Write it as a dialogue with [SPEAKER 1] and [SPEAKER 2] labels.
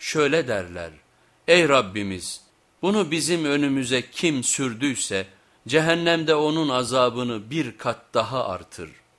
[SPEAKER 1] şöyle derler. Ey Rabbimiz bunu bizim önümüze kim sürdüyse cehennemde onun azabını bir kat daha artır.''